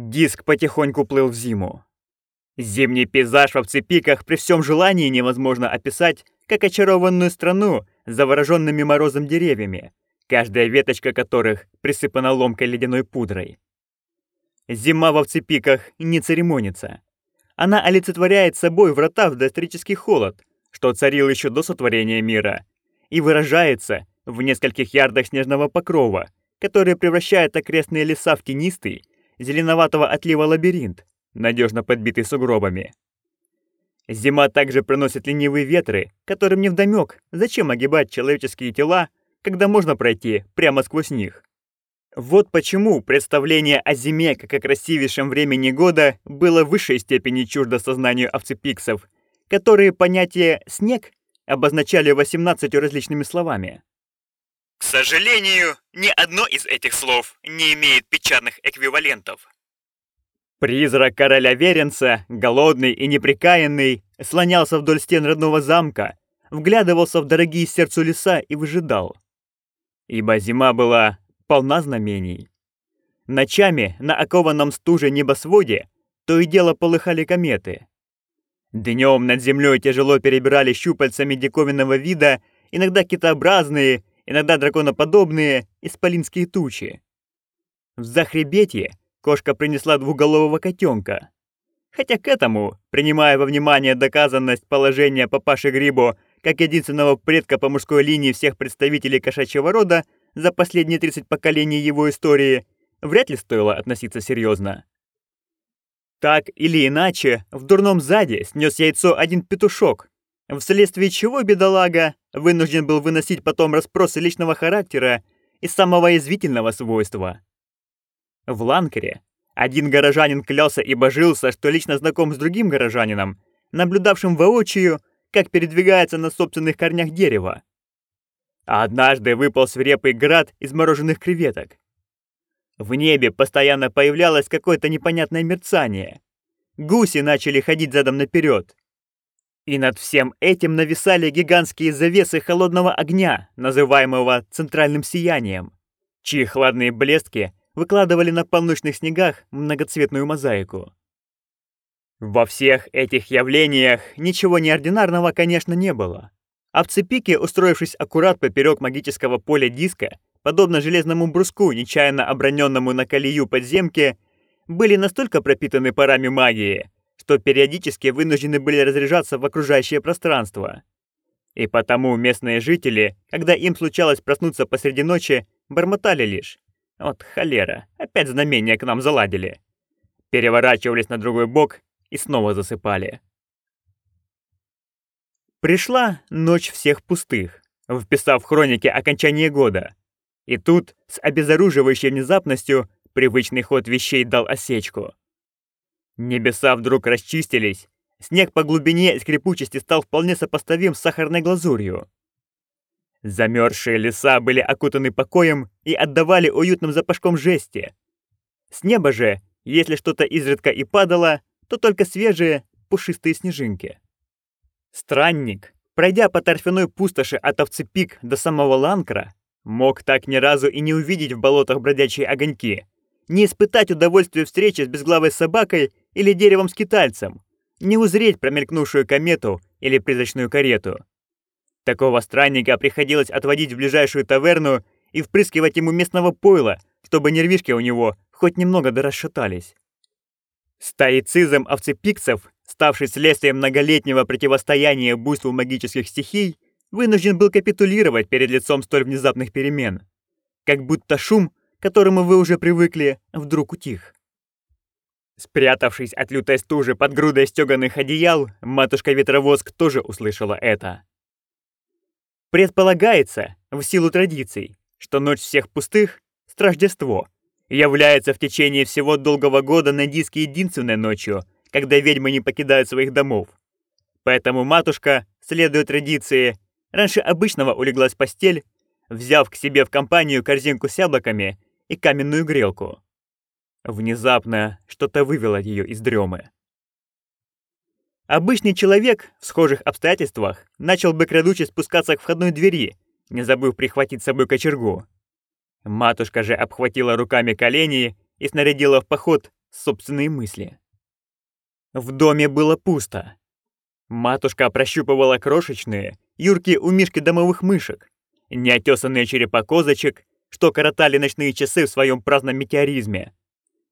Диск потихоньку плыл в зиму. Зимний пейзаж в Овцепиках при всем желании невозможно описать, как очарованную страну завороженными морозом деревьями, каждая веточка которых присыпана ломкой ледяной пудрой. Зима в Овцепиках не церемонится. Она олицетворяет собой врата в доисторический холод, что царил еще до сотворения мира, и выражается в нескольких ярдах снежного покрова, который превращает окрестные леса в тенистый, зеленоватого отлива лабиринт, надежно подбитый сугробами. Зима также приносит ленивые ветры, которым невдомёк, зачем огибать человеческие тела, когда можно пройти прямо сквозь них. Вот почему представление о зиме как о красивейшем времени года было в высшей степени чуждо сознанию овцепиксов, которые понятие «снег» обозначали 18 различными словами. К сожалению, ни одно из этих слов не имеет печатных эквивалентов. Призрак короля Веренца, голодный и неприкаянный, слонялся вдоль стен родного замка, вглядывался в дорогие сердцу леса и выжидал. Ибо зима была полна знамений. Ночами на окованном стуже небосводе то и дело полыхали кометы. Днем над землей тяжело перебирали щупальцами диковинного вида иногда китообразные, иногда драконоподобные исполинские тучи. В захребетье кошка принесла двуголового котенка. Хотя к этому, принимая во внимание доказанность положения папаши Грибо как единственного предка по мужской линии всех представителей кошачьего рода за последние 30 поколений его истории, вряд ли стоило относиться серьезно. Так или иначе, в дурном заде снес яйцо один петушок, вследствие чего бедолага вынужден был выносить потом расспросы личного характера и самого язвительного свойства. В Ланкере один горожанин клялся и божился, что лично знаком с другим горожанином, наблюдавшим воочию, как передвигается на собственных корнях дерево. А однажды выпал свирепый град из мороженых креветок. В небе постоянно появлялось какое-то непонятное мерцание. Гуси начали ходить задом наперед. И над всем этим нависали гигантские завесы холодного огня, называемого центральным сиянием, чьи хладные блестки выкладывали на полночных снегах многоцветную мозаику. Во всех этих явлениях ничего неординарного, конечно, не было. А в цепике, устроившись аккурат поперек магического поля диска, подобно железному бруску, нечаянно оброненному на колею подземки, были настолько пропитаны парами магии, что периодически вынуждены были разряжаться в окружающее пространство. И потому местные жители, когда им случалось проснуться посреди ночи, бормотали лишь «Вот холера, опять знамения к нам заладили». Переворачивались на другой бок и снова засыпали. Пришла ночь всех пустых, вписав в хронике окончание года. И тут, с обезоруживающей внезапностью, привычный ход вещей дал осечку. Небеса вдруг расчистились, снег по глубине и скрипучести стал вполне сопоставим с сахарной глазурью. Замерзшие леса были окутаны покоем и отдавали уютным запашком жести. С неба же, если что-то изредка и падало, то только свежие пушистые снежинки. Странник, пройдя по торфяной пустоши от Овцепик до самого Ланкра, мог так ни разу и не увидеть в болотах бродячие огоньки, не испытать удовольствия встречи с безглавой собакой или деревом-скитальцем, не узреть промелькнувшую комету или призрачную карету. Такого странника приходилось отводить в ближайшую таверну и впрыскивать ему местного пойла, чтобы нервишки у него хоть немного дорасшатались. Стоицизм овцепикцев, ставший следствием многолетнего противостояния буйству магических стихий, вынужден был капитулировать перед лицом столь внезапных перемен. Как будто шум, к которому вы уже привыкли, вдруг утих. Спрятавшись от лютой стужи под грудой стёганых одеял, матушка-ветровоск тоже услышала это. Предполагается, в силу традиций, что ночь всех пустых — Страждество, является в течение всего долгого года на диске единственной ночью, когда ведьмы не покидают своих домов. Поэтому матушка, следуя традиции, раньше обычного улеглась в постель, взяв к себе в компанию корзинку с яблоками и каменную грелку. Внезапно что-то вывело ее из дремы. Обычный человек в схожих обстоятельствах начал бы крадучи спускаться к входной двери, не забыв прихватить с собой кочергу. Матушка же обхватила руками колени и снарядила в поход собственные мысли. В доме было пусто. Матушка прощупывала крошечные, юркие у Мишки домовых мышек, неотесанные черепа козочек, что коротали ночные часы в своем праздном метеоризме.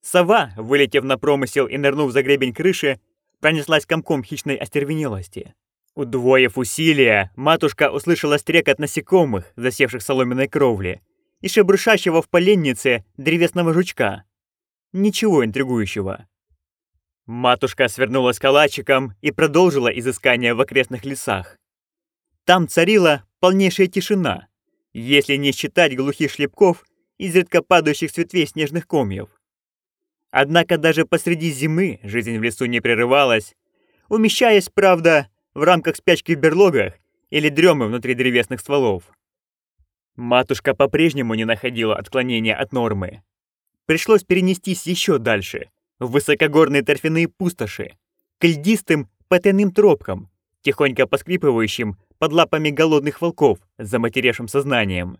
Сова, вылетев на промысел и нырнув за гребень крыши, пронеслась комком хищной остервенелости. Удвоив усилия, матушка услышала стрекот насекомых, засевших соломенной кровле, и шебрышащего в поленнице древесного жучка. Ничего интригующего. Матушка свернулась калачиком и продолжила изыскание в окрестных лесах. Там царила полнейшая тишина, если не считать глухих шлепков, изредка падающих с ветвей снежных комьев. Однако даже посреди зимы жизнь в лесу не прерывалась, умещаясь, правда, в рамках спячки в берлогах или дремы внутри древесных стволов. Матушка по-прежнему не находила отклонения от нормы. Пришлось перенестись еще дальше, в высокогорные торфяные пустоши, к льдистым потайным тропкам, тихонько поскрипывающим под лапами голодных волков с заматеревшим сознанием.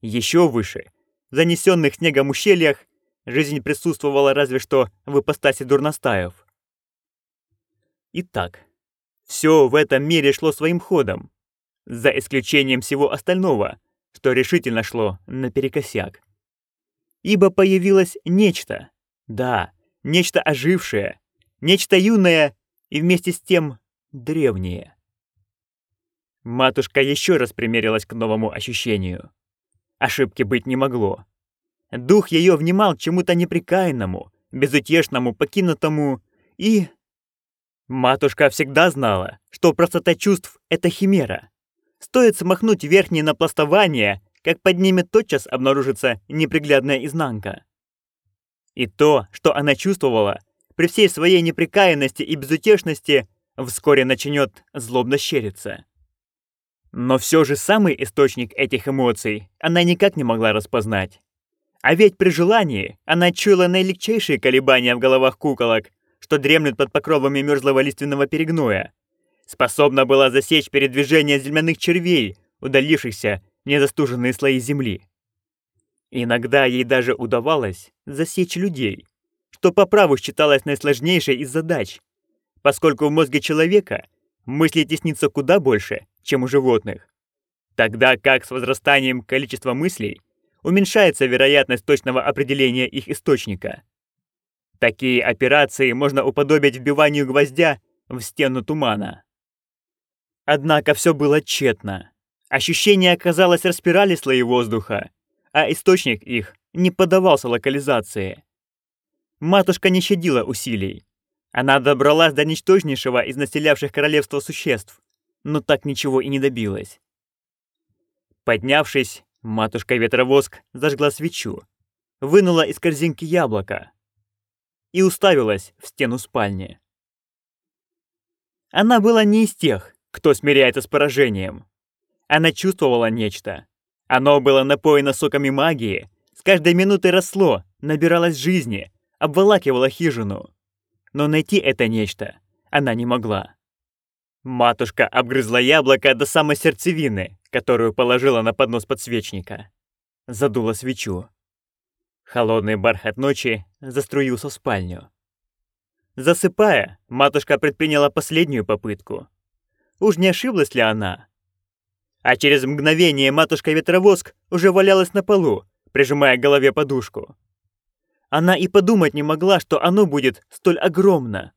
Еще выше, в занесенных снегом ущельях, жизнь присутствовала разве что в ипостаси дурностаев. Итак, все в этом мире шло своим ходом, за исключением всего остального, что решительно шло наперекосяк. Ибо появилось нечто, да, нечто ожившее, нечто юное и вместе с тем древнее. Матушка еще раз примерилась к новому ощущению. Ошибки быть не могло. Дух ее внимал чему-то неприкаянному, безутешному, покинутому и... Матушка всегда знала, что простота чувств — это химера. Стоит смахнуть верхнее напластование, как под ними тотчас обнаружится неприглядная изнанка. И то, что она чувствовала, при всей своей неприкаянности и безутешности, вскоре начнет злобно щериться. Но все же самый источник этих эмоций она никак не могла распознать. А ведь при желании она чуяла наилегчайшие колебания в головах куколок, что дремлет под покровами мерзлого лиственного перегноя. Способна была засечь передвижение земляных червей, удалившихся в незастуженные слои земли. Иногда ей даже удавалось засечь людей, что по праву считалось наисложнейшей из задач, поскольку в мозге человека мысли теснится куда больше, чем у животных. Тогда как с возрастанием количества мыслей уменьшается вероятность точного определения их источника. Такие операции можно уподобить вбиванию гвоздя в стену тумана. Однако все было тщетно. Ощущения, казалось, распирали слои воздуха, а источник их не поддавался локализации. Матушка не щадила усилий. Она добралась до ничтожнейшего из населявших королевство существ, но так ничего и не добилась. Поднявшись, матушка-ветровоск зажгла свечу, вынула из корзинки яблоко, и уставилась в стену спальни. Она была не из тех, кто смиряется с поражением. Она чувствовала нечто. Оно было напоено соками магии, с каждой минутой росло, набиралось жизни, обволакивало хижину. Но найти это нечто она не могла. Матушка обгрызла яблоко до самой сердцевины, которую положила на поднос подсвечника. Задула свечу. Холодный бархат ночи заструился в спальню. Засыпая, матушка предприняла последнюю попытку. Уж не ошиблась ли она? А через мгновение матушка-ветровоск уже валялась на полу, прижимая к голове подушку. Она и подумать не могла, что оно будет столь огромно.